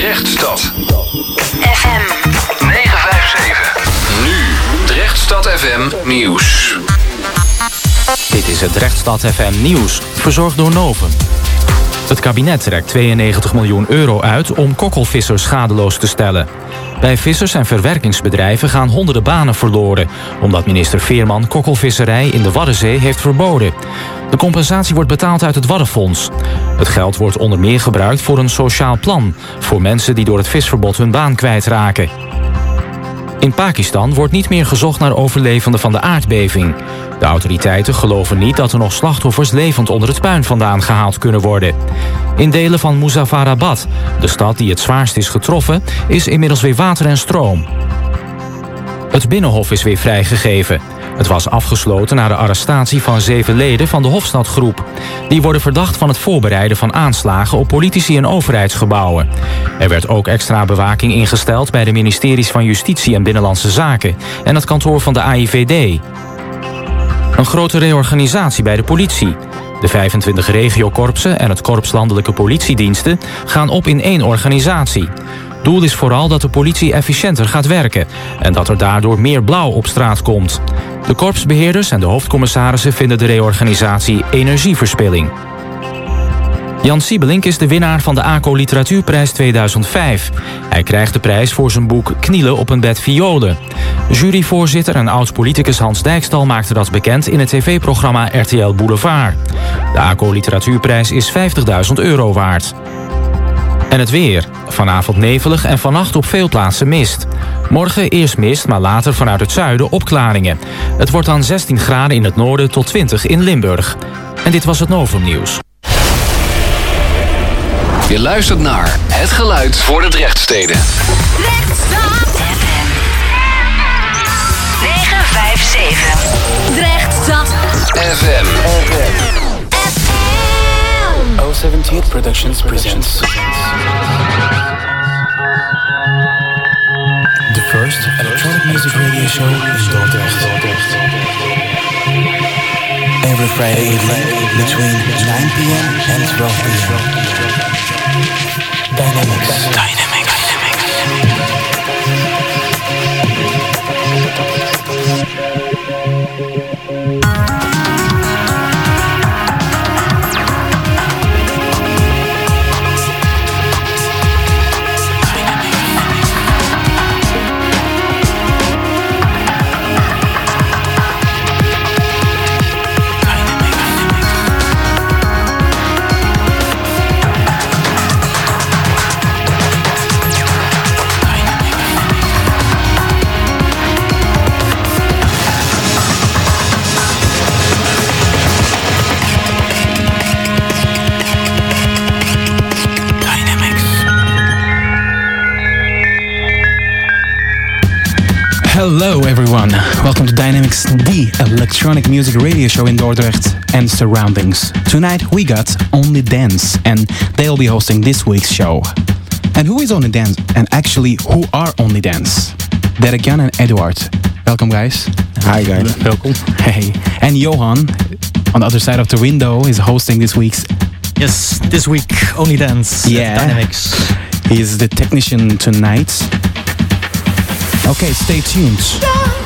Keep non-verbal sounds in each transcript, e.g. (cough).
Drechtstad. FM 957. Nu Drechtstad FM nieuws. Dit is het Drechtstad FM nieuws, verzorgd door Novum. Het kabinet trekt 92 miljoen euro uit om kokkelvissers schadeloos te stellen. Bij vissers- en verwerkingsbedrijven gaan honderden banen verloren... omdat minister Veerman kokkelvisserij in de Waddenzee heeft verboden. De compensatie wordt betaald uit het Waddenfonds. Het geld wordt onder meer gebruikt voor een sociaal plan... voor mensen die door het visverbod hun baan kwijtraken. In Pakistan wordt niet meer gezocht naar overlevenden van de aardbeving. De autoriteiten geloven niet dat er nog slachtoffers levend onder het puin vandaan gehaald kunnen worden. In delen van Muzaffarabad, de stad die het zwaarst is getroffen, is inmiddels weer water en stroom. Het Binnenhof is weer vrijgegeven. Het was afgesloten na de arrestatie van zeven leden van de Hofstadgroep. Die worden verdacht van het voorbereiden van aanslagen op politici en overheidsgebouwen. Er werd ook extra bewaking ingesteld bij de ministeries van Justitie en Binnenlandse Zaken en het kantoor van de AIVD. Een grote reorganisatie bij de politie. De 25 regiokorpsen en het Korps Landelijke Politiediensten gaan op in één organisatie. Doel is vooral dat de politie efficiënter gaat werken en dat er daardoor meer blauw op straat komt. De korpsbeheerders en de hoofdcommissarissen vinden de reorganisatie energieverspilling. Jan Siebelink is de winnaar van de ACO Literatuurprijs 2005. Hij krijgt de prijs voor zijn boek Knielen op een bed violen. Juryvoorzitter en oud-politicus Hans Dijkstal maakte dat bekend... in het tv-programma RTL Boulevard. De ACO Literatuurprijs is 50.000 euro waard. En het weer. Vanavond nevelig en vannacht op veel plaatsen mist. Morgen eerst mist, maar later vanuit het zuiden opklaringen. Het wordt dan 16 graden in het noorden tot 20 in Limburg. En dit was het Novum Nieuws. Je luistert naar Het Geluid voor de Drechtsteden. Drechtstad FM. 957. Drechtstad FM. FM. 078 Productions presents the first electronic music radio show in Dordrecht. Every Friday evening between 9 p.m. and 12 p.m. Dynamics. Dynamics. Hello, everyone. Welcome to Dynamics, the electronic music radio show in Dordrecht and surroundings. Tonight we got Only Dance, and they'll be hosting this week's show. And who is Only Dance? And actually, who are Only Dance? Derek Jan and Eduard. Welcome, guys. Hi, guys. Welcome. Hey. And Johan, on the other side of the window, is hosting this week's. Yes, this week only dance. Yeah. Dynamics. He's the technician tonight. Okay, stay tuned.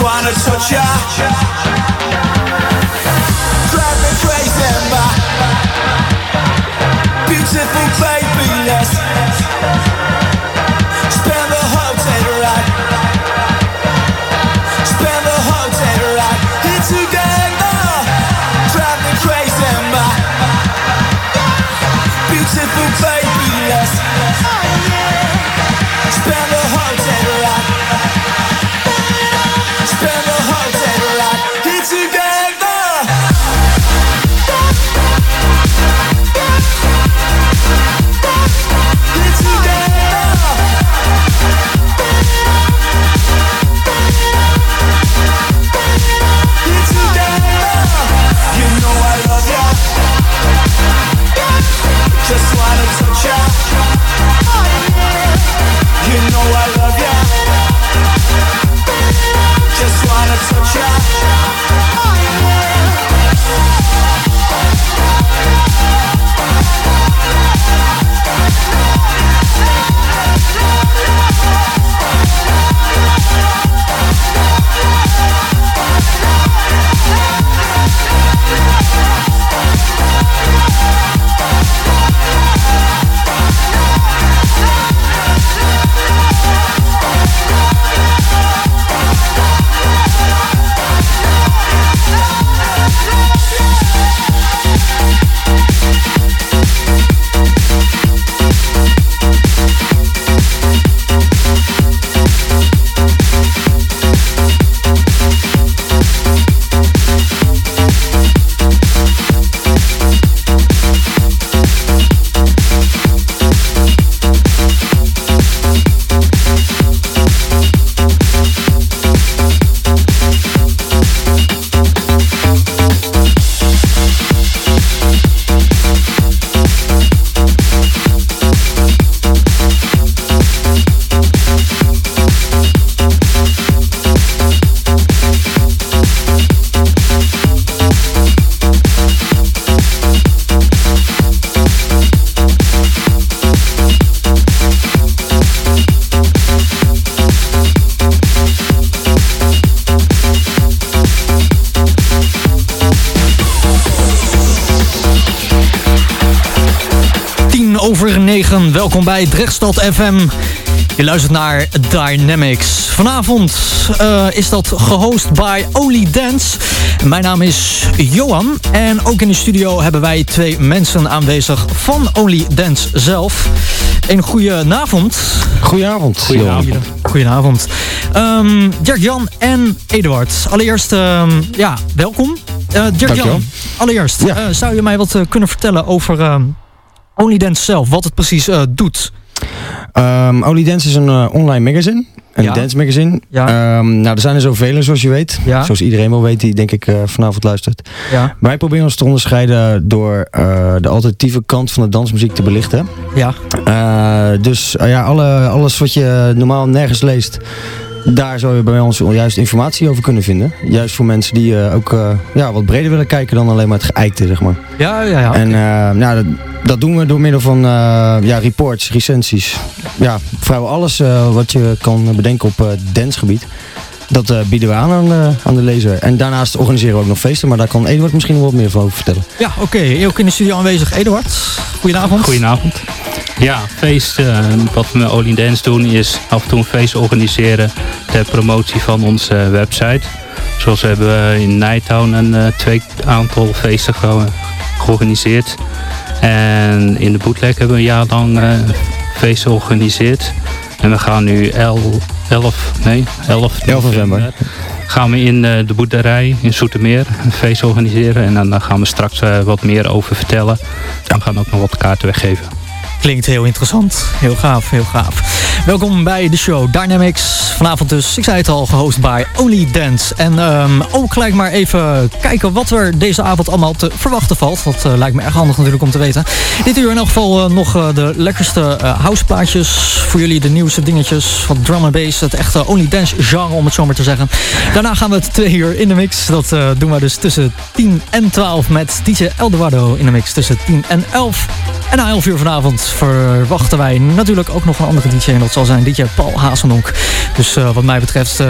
Welkom bij Drechtstad FM. Je luistert naar Dynamics. Vanavond uh, is dat gehost bij Only Dance. Mijn naam is Johan. En ook in de studio hebben wij twee mensen aanwezig van Only Dance zelf. Een goede avond. Goedenavond. Goedenavond. Goedenavond. Um, Dirk-Jan en Eduard. Allereerst, um, ja, welkom. Uh, Dirk-Jan, allereerst, ja. uh, zou je mij wat uh, kunnen vertellen over... Uh, Only Dance zelf, wat het precies uh, doet? Um, Only Dance is een uh, online magazine. Een ja. dance magazine. Ja. Um, nou, er zijn er zoveel zoals je weet. Ja. Zoals iedereen wel weet die denk ik uh, vanavond luistert. Ja. Wij proberen ons te onderscheiden door de alternatieve kant van de dansmuziek te belichten. Ja. dus ja, alle, alles wat je normaal nergens leest daar zou je bij ons juist informatie over kunnen vinden. Juist voor mensen die uh, ook uh, ja, wat breder willen kijken dan alleen maar het geëikte, zeg maar. Ja, ja, ja. En uh, nou, dat, dat, doen we door middel van ja, reports, recensies. Ja, vrijwel alles wat je kan bedenken op dansgebied. Dat uh, bieden we aan aan, aan, de lezer. En daarnaast organiseren we ook nog feesten, maar daar kan Eduard misschien nog wat meer over vertellen. Ja, oké. Okay. Ook in de studio aanwezig Eduard. Goedenavond. Goedenavond. Ja, feest. Uh, wat we met Olin Dance doen is af en toe een feest organiseren ter promotie van onze website. Zoals hebben we in Nighttown een twee aantal feesten ge georganiseerd. En in de bootleg hebben we een jaar lang feesten georganiseerd. En we gaan nu 11, 11 nee, 11, 11 november. Gaan we in de boerderij in Zoetermeer een feest organiseren. En dan gaan we straks wat meer over vertellen. En we gaan ook nog wat kaarten weggeven. Klinkt heel interessant. Heel gaaf, heel gaaf. Welkom bij de show Dynamics. Vanavond dus, ik zei het al, gehost bij Only Dance. En um, ook gelijk maar even kijken wat er deze avond allemaal te verwachten valt. Dat uh, lijkt me erg handig natuurlijk om te weten. Dit uur in elk geval uh, nog uh, de lekkerste houseplaatjes. Voor jullie de nieuwste dingetjes van drum and bass. Het echte Only Dance genre om het zo maar te zeggen. Daarna gaan we het twee uur in de mix. Dat doen we dus tussen 10 en 12 met DJ Eldorado in de mix. Tussen 10 en 11. En na 11 uur vanavond verwachten wij natuurlijk ook nog een andere DJ. En dat zal zijn DJ Paul Hazenonk. Dus uh, wat mij betreft uh,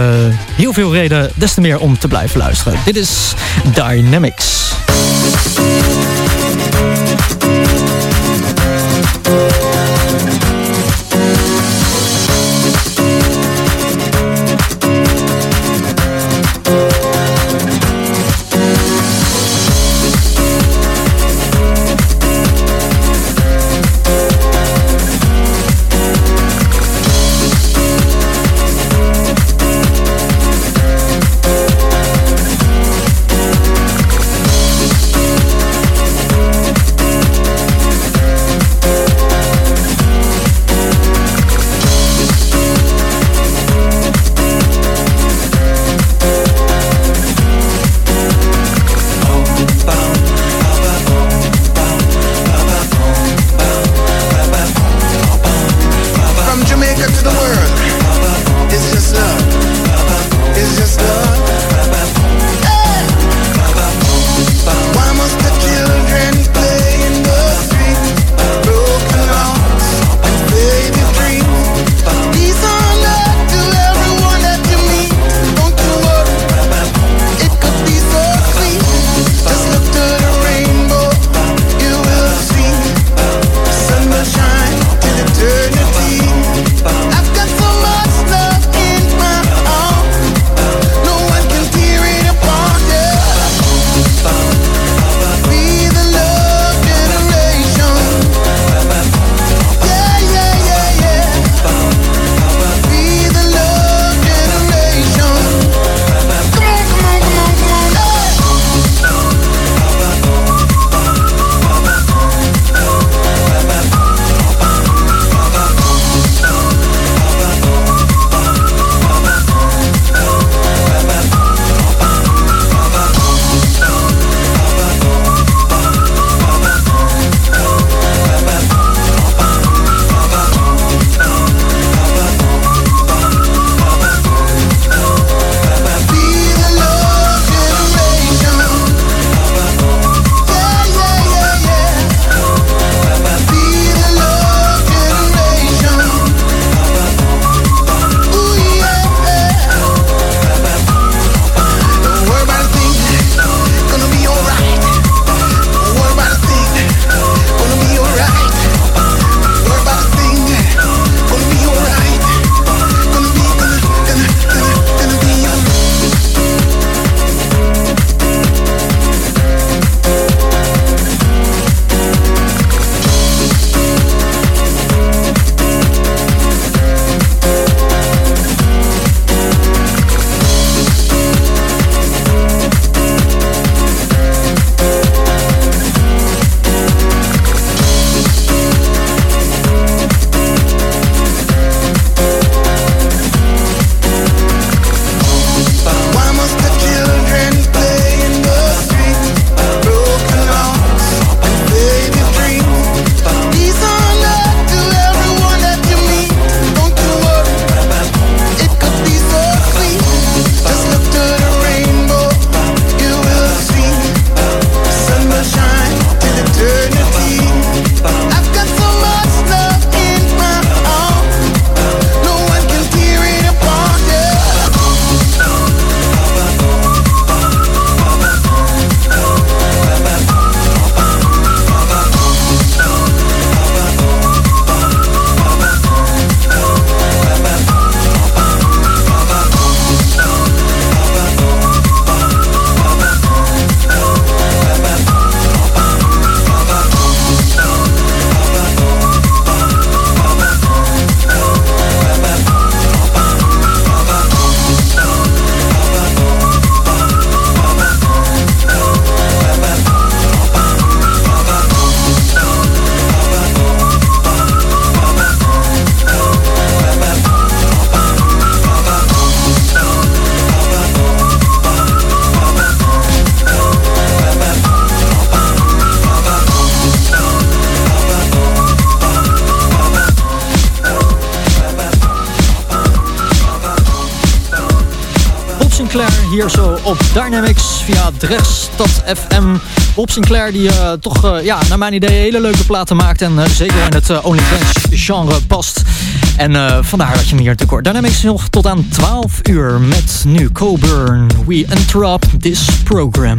heel veel reden, des te meer om te blijven luisteren. Dit is Dynamics. Op Dynamics via Drechtstad FM. Bob Sinclair die uh, toch uh, ja, naar mijn idee hele leuke platen maakt en uh, zeker in het Only Dance genre past. En vandaar dat je hem hier tekort. Dynamics nog tot aan 12 uur met nu Coburn. We interrupt this program.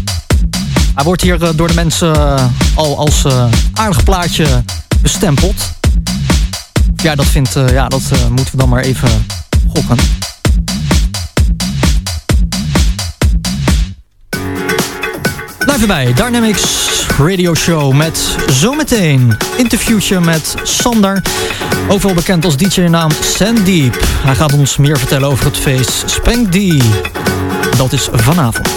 Hij wordt hier eh, door de mensen eh, al als uh, aardig plaatje bestempeld. Ja, dat, vindt, ja, dat moeten we dan maar even gokken. Blijf erbij, Dynamics Radio Show met zometeen interviewtje met Sander. Ook wel bekend als DJ-naam Sandeep. Hij gaat ons meer vertellen over het feest Spank D. Dat is vanavond.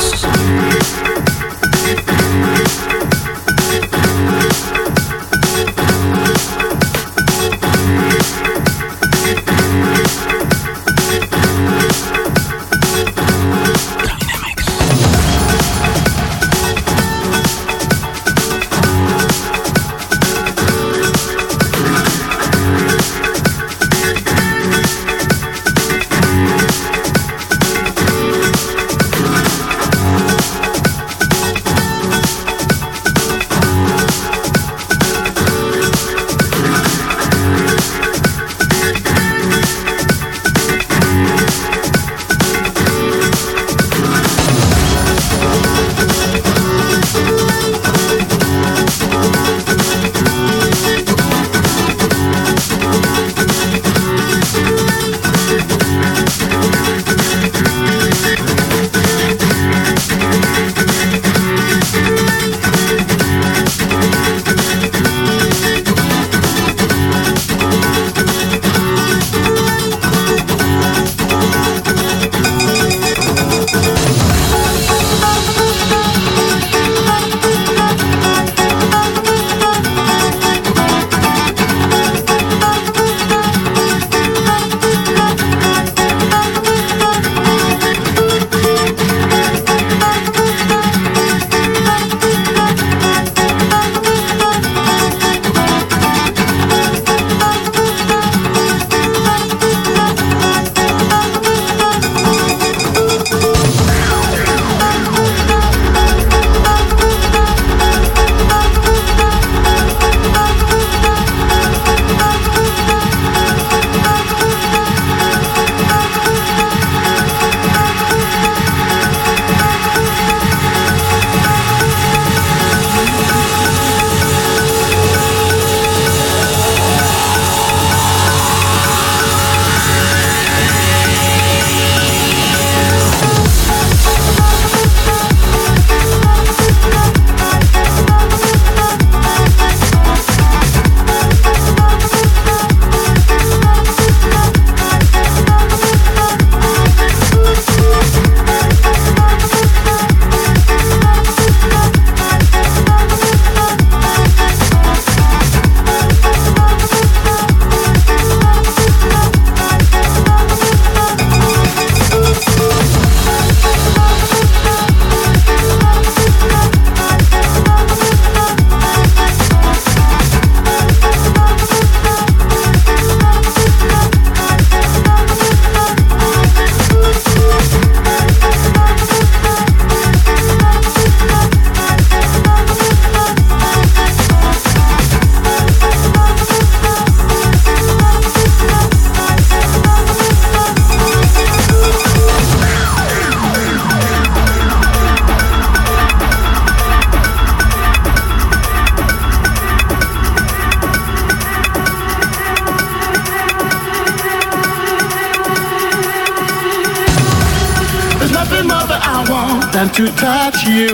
to touch you,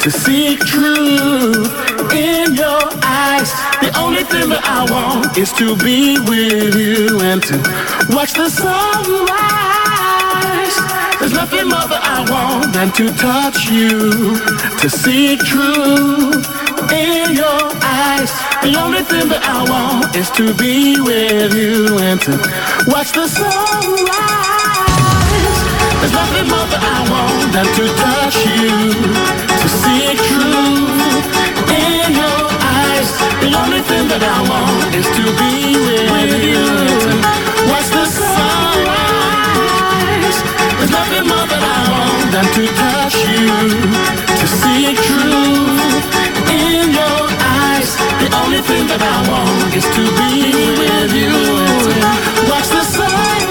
to seek truth in your eyes. The only thing that I want is to be with you and to watch the sunrise. There's nothing more that I want than to touch you, to seek truth in your eyes. The only thing that I want is to be with you and to watch the sunrise. to touch you, to see it true in your eyes. The only thing that I want is to be with you. What's the sunrise? There's nothing more that I want than to touch you, to see it true in your eyes. The only thing that I want is to be with you. Watch the sunrise.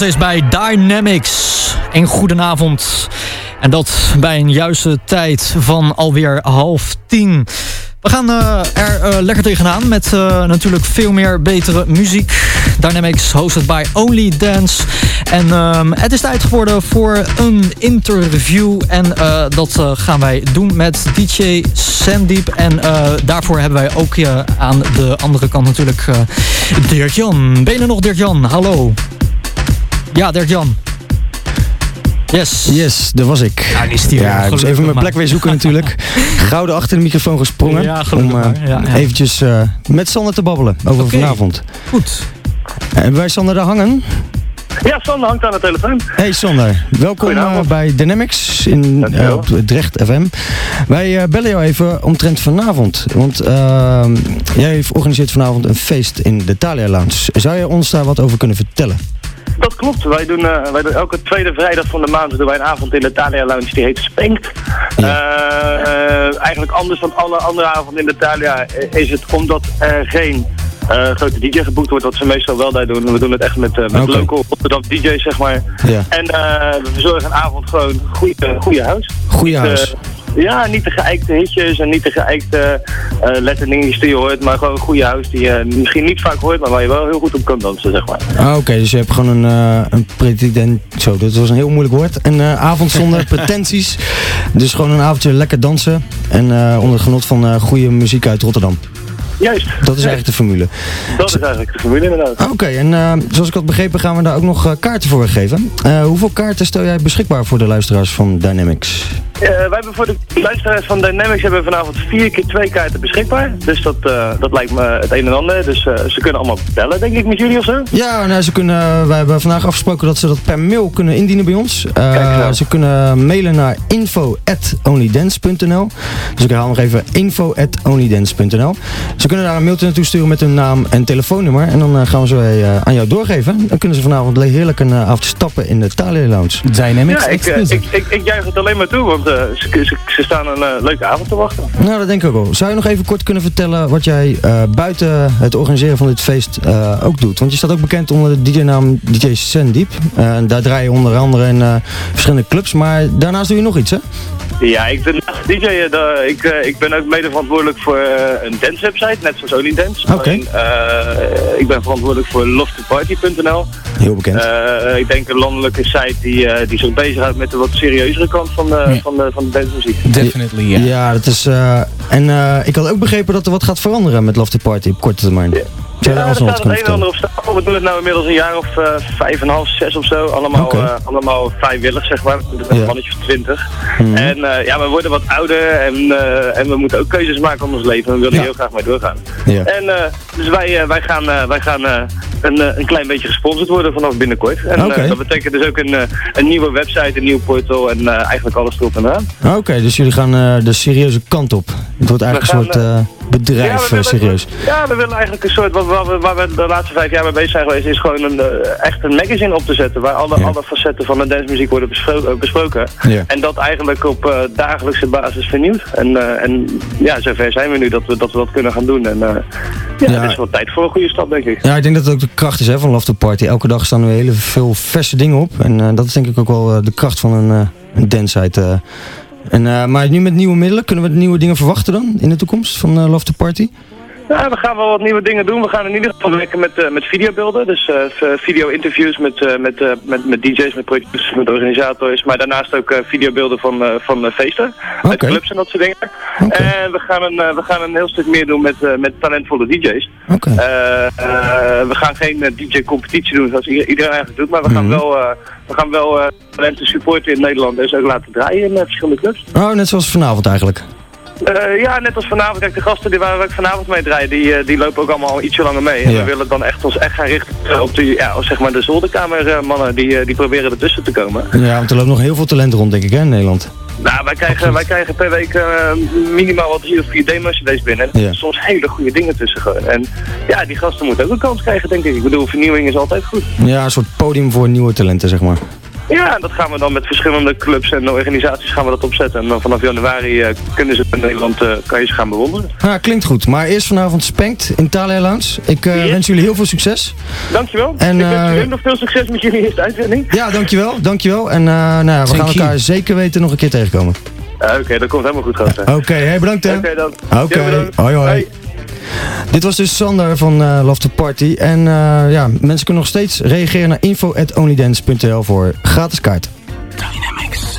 Steeds bij Dynamics. Een goedenavond. En dat bij een juiste tijd van alweer half tien. We gaan uh, er uh, lekker tegenaan met uh, natuurlijk veel meer betere muziek. Dynamics hosted bij Only Dance. En um, het is tijd geworden voor een interview. En dat gaan wij doen met DJ Sandeep. En daarvoor hebben wij ook aan de andere kant natuurlijk Dirk-Jan. Ben je nog Dirk-Jan? Hallo. Ja, Dirk-Jan. Yes. Yes, daar was ik. Ja, is die ja, ik moest even mijn plek weer zoeken natuurlijk. (laughs) Gouden achter de microfoon gesprongen. Ja, om uh, ja, ja. eventjes uh, met Sander te babbelen over okay. vanavond. Goed. En wij Sander daar hangen? Ja, Sander hangt aan de telefoon. Hey Sander, welkom uh, bij Dynamics in op Drecht FM. Wij bellen jou even omtrent vanavond. Want ehm, jij organiseert vanavond een feest in de Thalia Lounge. Zou je ons daar wat over kunnen vertellen? Dat klopt. Wij doen, uh, wij doen elke tweede vrijdag van de maand doen wij een avond in de Thalia Lounge die heet Spankt. Ja. Uh, eigenlijk anders dan alle andere avonden in de Thalia is het omdat er geen uh, grote DJ geboekt wordt, wat ze meestal wel daar doen. We doen het echt met, uh, met okay. local Rotterdam DJ's, zeg maar. Ja. En uh, we verzorgen een avond gewoon goede, goede huis. Goede huis. Ja, niet de geëikte hitjes en niet de geëikte uh, letterdingetjes die je hoort, maar gewoon een goede huis die je misschien niet vaak hoort, maar waar je wel heel goed op kan dansen, zeg maar. Ah, Oké, dus je hebt gewoon een, uh, een president, zo, dat was een heel moeilijk woord, een uh, avond zonder (laughs) pretenties. Dus gewoon een avondje lekker dansen en onder genot van goede muziek uit Rotterdam. Juist. Dat is eigenlijk de formule. Dat is eigenlijk de formule inderdaad. Oké, en uh, zoals ik had begrepen gaan we daar ook nog uh, kaarten voor geven. Uh, hoeveel kaarten stel jij beschikbaar voor de luisteraars van Dynamics? wij hebben voor de luisteraars van Dynamics hebben we vanavond vier keer twee kaarten beschikbaar. Dus dat, dat lijkt me het een en ander. Dus ze kunnen allemaal bellen, denk ik, met jullie of zo? Ja, nou, ze kunnen, wij hebben vandaag afgesproken dat ze dat per mail kunnen indienen bij ons. Nou. ze kunnen mailen naar info.onlydance.nl Dus ik herhaal nog even info.onlydance.nl Ze kunnen daar een mailtje naartoe sturen met hun naam en telefoonnummer. En dan gaan we ze aan jou doorgeven. Dan kunnen ze vanavond heerlijk een avond stappen in de Thalia Lounge. Dynamics ja, ik, ik, ik, ik, juich het alleen maar toe, want uh, ze, ze, ze, staan een uh, leuke avond te wachten. Nou, dat denk ik ook wel. Zou je nog even kort kunnen vertellen wat jij uh, buiten het organiseren van dit feest ook doet? Want je staat ook bekend onder de DJ-naam DJ Sandeep. daar draai je onder andere in verschillende clubs, maar daarnaast doe je nog iets, hè? Ja, ik ben DJ. De, ik, ik ben ook mede verantwoordelijk voor een dance website, net zoals Only Dance. Oké. Okay. ik ben verantwoordelijk voor loftparty.nl. Heel bekend. ik denk een landelijke site die, die zich bezighoudt met de wat serieuzere kant van de, van de, van de dancemuziek. Definitely, ja. Ja, dat is... Uh, en uh, ik had ook begrepen dat er wat gaat veranderen met Love the Party op korte termijn. Ja. Ja, er staat het een en ander op stapel. We doen het nu inmiddels een jaar of uh, vijf en half, zes of zo. Allemaal, okay. uh, allemaal vrijwillig, zeg maar. Ja. mannetje van twintig. Mm. En uh, ja, we worden wat ouder en, en we moeten ook keuzes maken om ons leven. We willen ja. heel graag mee doorgaan. Ja. En dus wij, wij gaan, wij gaan een, een klein beetje gesponsord worden vanaf binnenkort. En okay. dat betekent dus ook een, een nieuwe website, een nieuw portal en eigenlijk alles erop en aan. Oké, okay, dus jullie gaan de serieuze kant op. Het wordt eigenlijk gaan, een soort bedrijf, willen, serieus. Ja, we willen eigenlijk een soort, waar we, waar we de laatste vijf jaar mee bezig zijn geweest, is gewoon een, uh, echt een magazine op te zetten. Waar alle, ja. alle facetten van de dancemuziek worden bespro besproken. Ja. En dat eigenlijk op uh, dagelijkse basis vernieuwd. En, uh, en ja, zover zijn we nu dat we dat, we dat kunnen gaan doen. En ja, ja, het is wel tijd voor een goede stap, denk ik. Ja, ik denk dat het ook de kracht is hè, van Love to Party. Elke dag staan er hele veel verse dingen op. En dat is denk ik ook wel de kracht van een, een dance-site. En, uh, maar nu met nieuwe middelen, kunnen we nieuwe dingen verwachten dan in de toekomst van uh, Love to Party? Ja, we gaan wel wat nieuwe dingen doen. We gaan in ieder geval werken met, uh, met videobeelden. Dus uh, video-interviews met, uh, met, met, met DJ's, met producers, met organisators. Maar daarnaast ook videobeelden van, van feesten. Okay. Met clubs en dat soort dingen. Okay. En we gaan, een, we gaan een heel stuk meer doen met, met talentvolle DJ's. Okay. we gaan geen DJ-competitie doen zoals iedereen eigenlijk doet. Maar we gaan mm -hmm. wel, we gaan wel talenten supporten in Nederland. En ze ook laten draaien in verschillende clubs. Oh, net zoals vanavond eigenlijk. Uh, ja, net als vanavond. Kijk, de gasten die waar ik vanavond mee draai, die, uh, die lopen ook allemaal ietsje langer mee. En ja. we willen dan echt ons echt gaan richten op die, ja, zeg maar de zolderkamermannen die, die proberen ertussen te komen. Ja, want er loopt nog heel veel talent rond, denk ik, hè, in Nederland. Nou, wij krijgen, wij krijgen per week uh, minimaal wat drie of vier demo-cd's binnen. En ja. soms hele goede dingen tussen gewoon. En ja, die gasten moeten ook een kans krijgen, denk ik. Ik bedoel, vernieuwing is altijd goed. Ja, een soort podium voor nieuwe talenten, zeg maar. Ja, dat gaan we dan met verschillende clubs en organisaties gaan we dat opzetten. En dan vanaf januari uh, kunnen ze in Nederland, uh, kan je ze gaan bewonderen. Ja, klinkt goed. Maar eerst vanavond Spankt in Thalia Lounge. Ik uh, yes. wens jullie heel veel succes. Dankjewel. En, ik wens jullie nog veel succes met jullie eerste uitzending. Ja, dankjewel. Dankjewel. En nou ja, we gaan elkaar zeker weten nog een keer tegenkomen. Oké, okay, dat komt helemaal goed, gasten. Oké, okay, hey, bedankt hè. Oké dan. Oké, okay. hoi hoi. Hey. Dit was dus Sander van uh, Love to Party. En uh, ja, mensen kunnen nog steeds reageren naar info.onlydance.nl voor gratis kaart. Dynamics.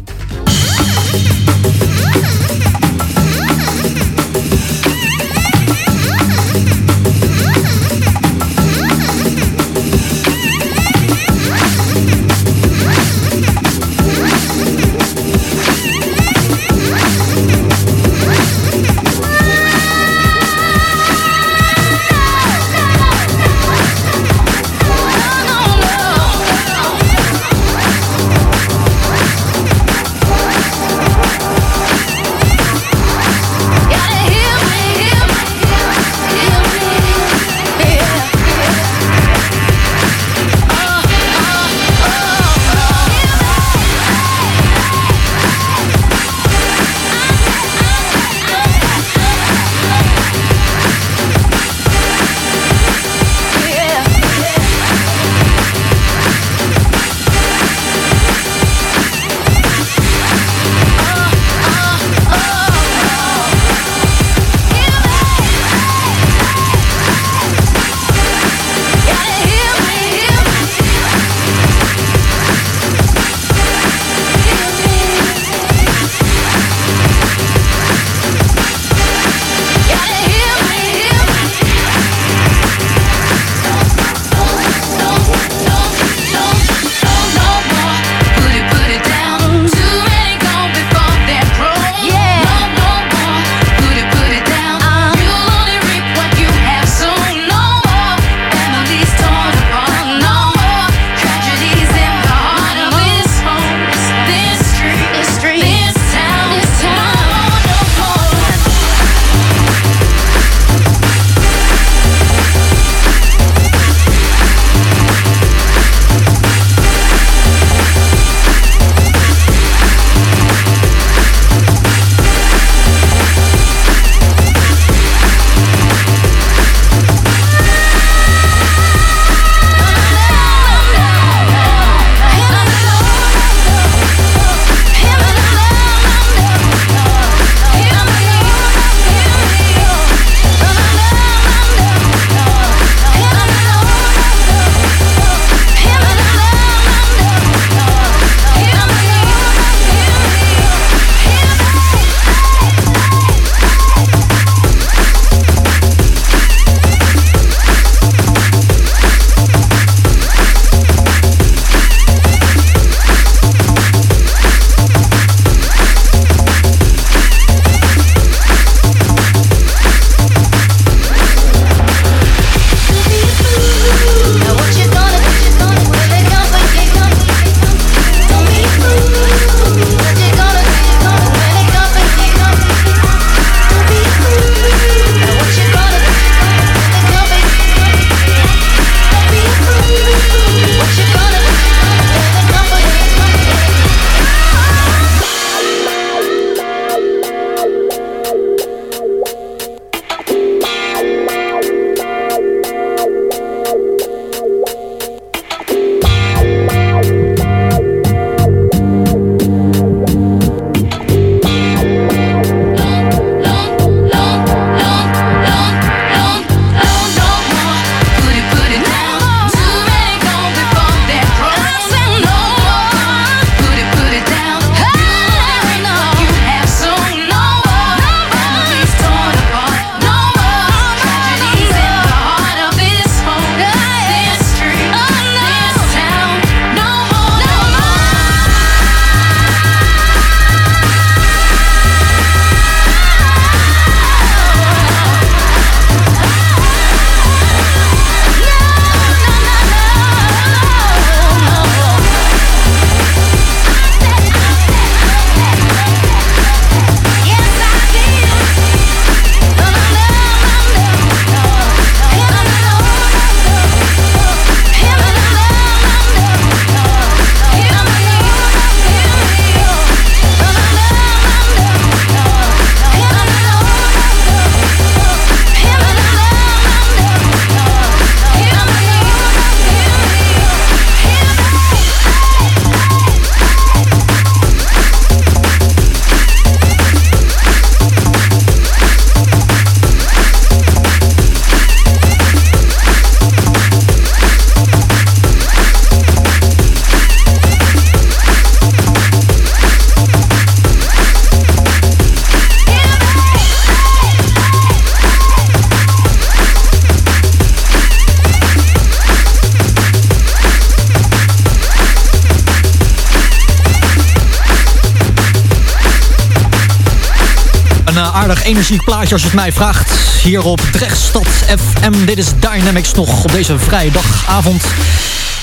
Aardig energiek plaatje als je het mij vraagt. Hier op Drechtstad FM. Dit is Dynamics nog op deze vrije dagavond.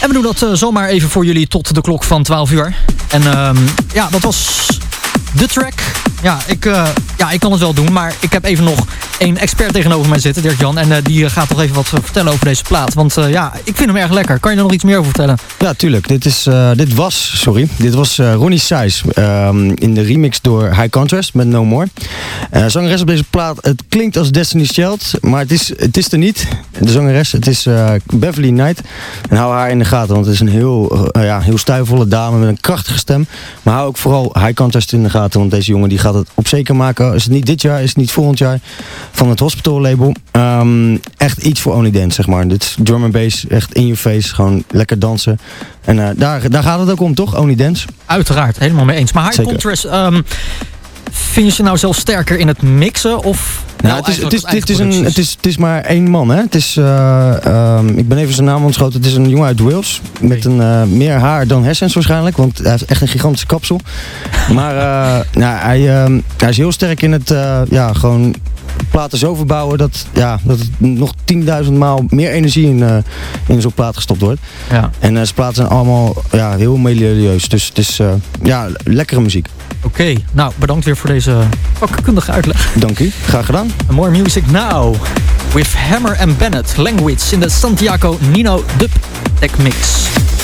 En we doen dat uh, zomaar even voor jullie tot de klok van 12 uur. En uh, ja, dat was de track. Ja ik, uh, ja, ik kan het wel doen, maar ik heb even nog een expert tegenover mij zitten, Dirk-Jan. En uh, die gaat toch even wat vertellen over deze plaat. Want ja, ik vind hem erg lekker. Kan je er nog iets meer over vertellen? Ja, tuurlijk. Dit, is, dit was, sorry, dit was Ronnie Size ehm, in de remix door High Contrast met No More. zangeres op deze plaat, het klinkt als Destiny's Child, maar het is, het is er niet. De zangeres, het is Beverly Knight. En hou haar in de gaten, want het is een heel, ja, heel stijlvolle dame met een krachtige stem. Maar hou ook vooral High Contrast in de gaten, want deze jongen die gaat het op zeker maken. Is het niet dit jaar, is het niet volgend jaar. Van het Hospital label. Ehm, echt iets voor Only Dance, zeg maar. Dit is drum and bass, echt in your face. Gewoon lekker dansen. En uh, daar, daar gaat het ook om, toch? Only Dance. Uiteraard, helemaal mee eens. Maar High. Contrast... Um, vind je ze nou zelf sterker in het mixen? Of nou, het, is, het, is, het, is een, het, is, het is maar één man. Hè? Het is, uh, um, ik ben even zijn naam ontschoten. Het is een jongen uit Wales. Met een, uh, meer haar dan hersens waarschijnlijk. Want hij heeft echt een gigantische kapsel. Maar uh, (laughs) nou, hij, uh, hij is heel sterk in het ja, gewoon platen zo verbouwen dat, ja, dat het nog 10.000 maal meer energie in, uh, in zo'n plaat gestopt wordt. Ja. En uh, zijn platen zijn allemaal ja, heel melodieus. Dus het is uh, ja, lekkere muziek. Oké, okay, nou bedankt weer voor deze vakkundige uitleg. Dank u, graag gedaan. More music now with Hammer and Bennett Language in the Santiago Nino Dub Tech Mix.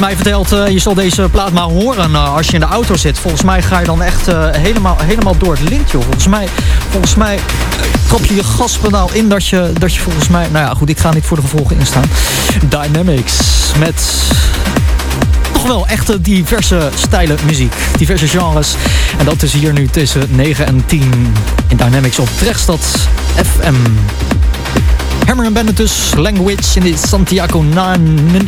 Mij vertelt, uh, je zal deze plaat maar horen uh, als je in de auto zit. Volgens mij ga je dan echt uh, helemaal, helemaal door het lint, joh. Volgens mij, volgens mij trap je je gaspedaal in dat je, dat je volgens mij... Nou ja, goed, ik ga niet voor de gevolgen instaan. Dynamics met toch wel echte diverse stijlen muziek. Diverse genres. En dat is hier nu tussen 9 en 10 in Dynamics op Drechtstad FM. Hammer Bandit dus, Language in de Santiago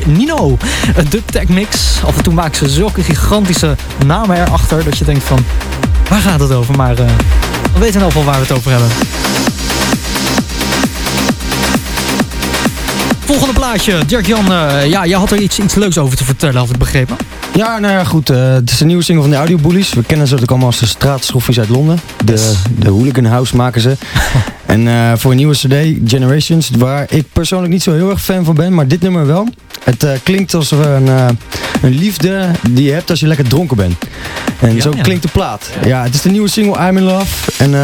Nino. Een dubtech mix. Af en toe maken ze zulke gigantische namen erachter dat je denkt van... Waar gaat het over? Maar uh, we weten ieder geval waar we het over hebben. Volgende plaatje. Dirk-Jan, uh, ja, jij had er iets, iets leuks over te vertellen, had ik begrepen. Ja, nou ja, goed. Uh, het is een nieuwe single van de Audio Bullies. We kennen ze natuurlijk allemaal als de straatschoffies uit Londen. De, de Hooligan House maken ze. (laughs) en uh, voor een nieuwe cd, Generations, waar ik persoonlijk niet zo heel erg fan van ben, maar dit nummer wel. Het uh, klinkt als een, een liefde die je hebt als je lekker dronken bent. En ja, zo ja. klinkt de plaat. Ja. het is de nieuwe single I'm in Love. En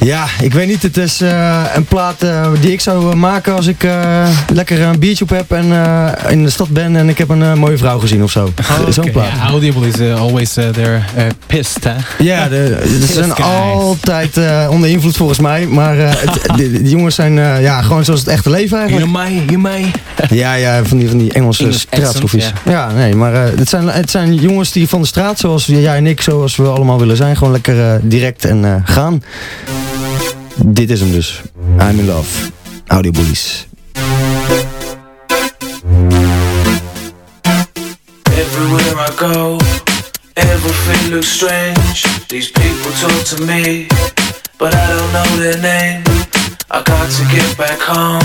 ja, ik weet niet. Het is uh, een plaat uh, die ik zou maken als ik uh, lekker een biertje op heb en in de stad ben en ik heb een mooie vrouw gezien of zo. Oh, Zo'n plaat. Yeah, Audible is always there pissed, hè? Ja, ze zijn altijd onder invloed volgens mij, maar het, (laughs) de, de, jongens zijn ja, gewoon zoals het echte leven eigenlijk. Mij, je mij. Ja, ja, van die, van die Engelse straatschoffies. Ja. ja. nee, maar het, zijn, het zijn jongens die van de straat, zoals jij en ik, zoals we allemaal willen zijn, gewoon lekker direct en gaan. Dit is hem dus. I'm in love. Audio Bullies. Everywhere I go, everything looks strange. These people talk to me, but I don't know their name. I got to get back home,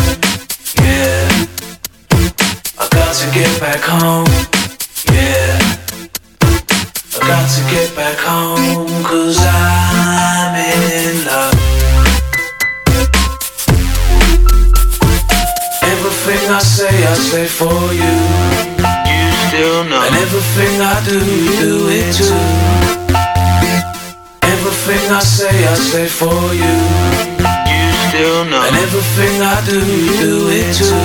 yeah. I got to get back home, yeah. I got to get back home, cause I'm in love. I say, I say for you. You still know. And everything I do, you do it too. Everything I say, I say for you. You still know. And everything I do, you do it too.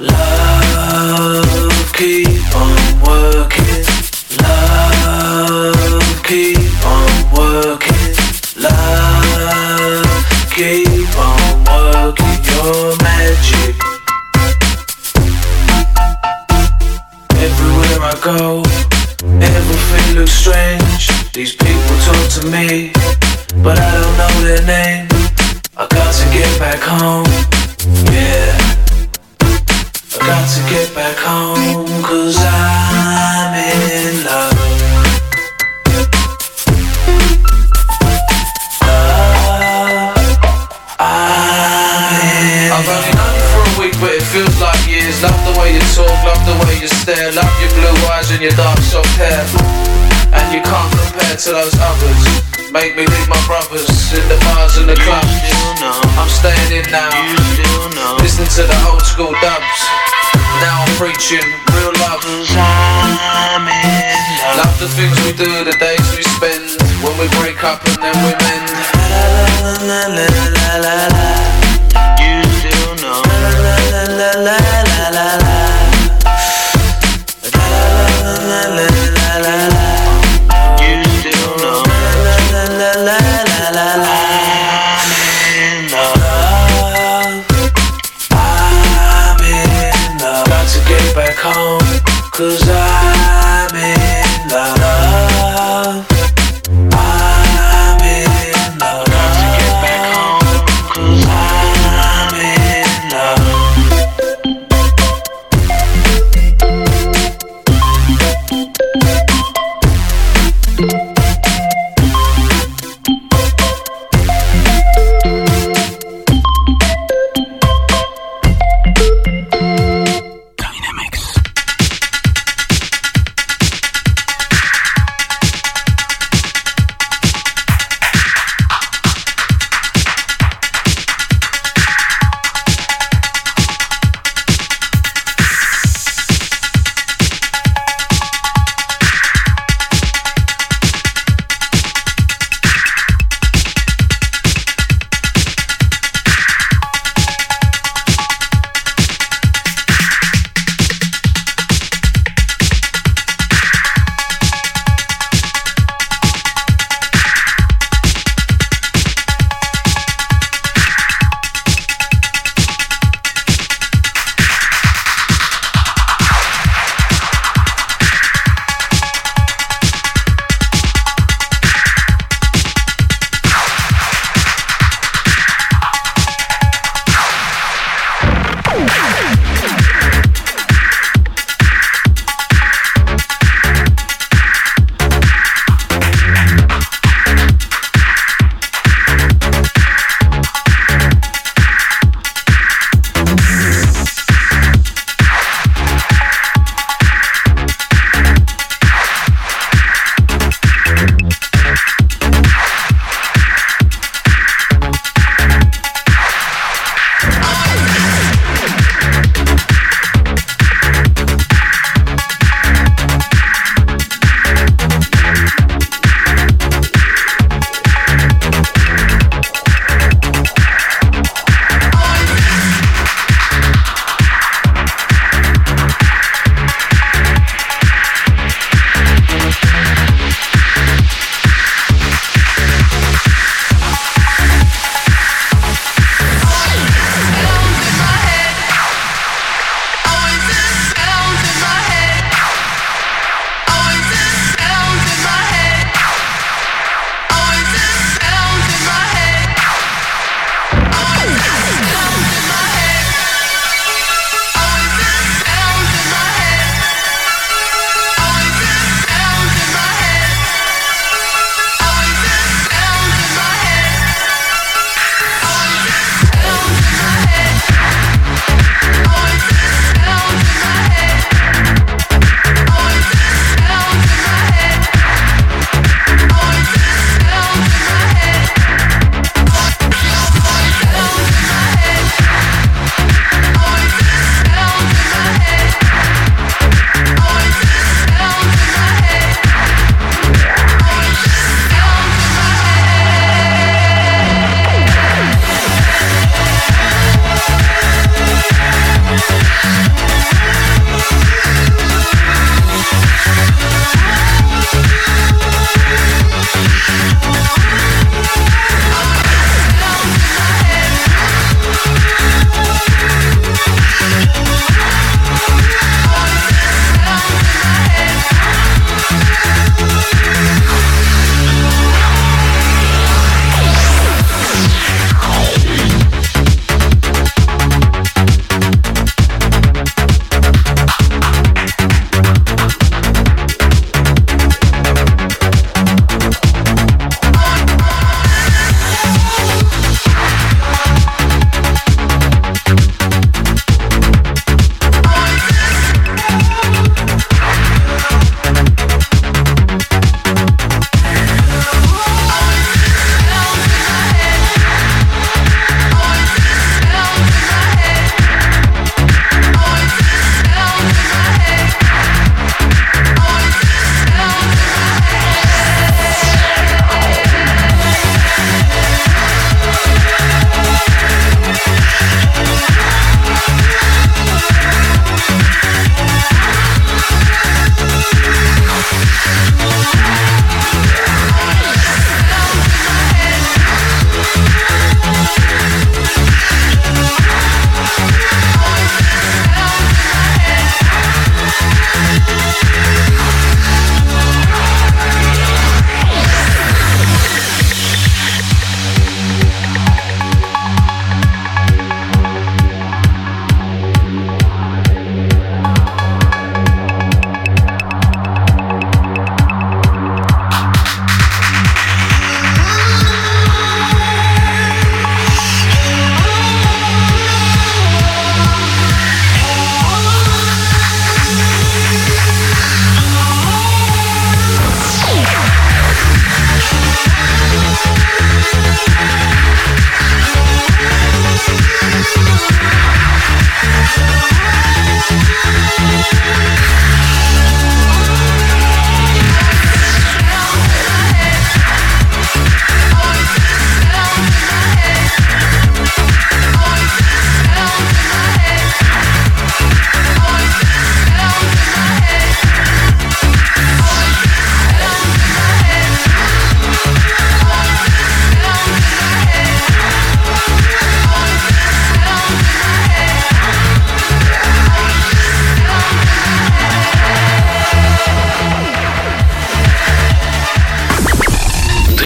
(sighs) Love, keep on working. Love, keep on working. Love, Everywhere I go, everything looks strange. These people talk to me, but I don't know their name. I got to get back home, yeah. I got to get back home, cause I'm in love. Talk, love the way you stare Love your blue eyes and your dark soft hair And you can't compare to those others Make me leave my brothers in the bars and the clubs I'm staying in now Listening to the old school dubs Now I'm preaching real love Love the things we do, the days we spend When we break up and then we mend You still know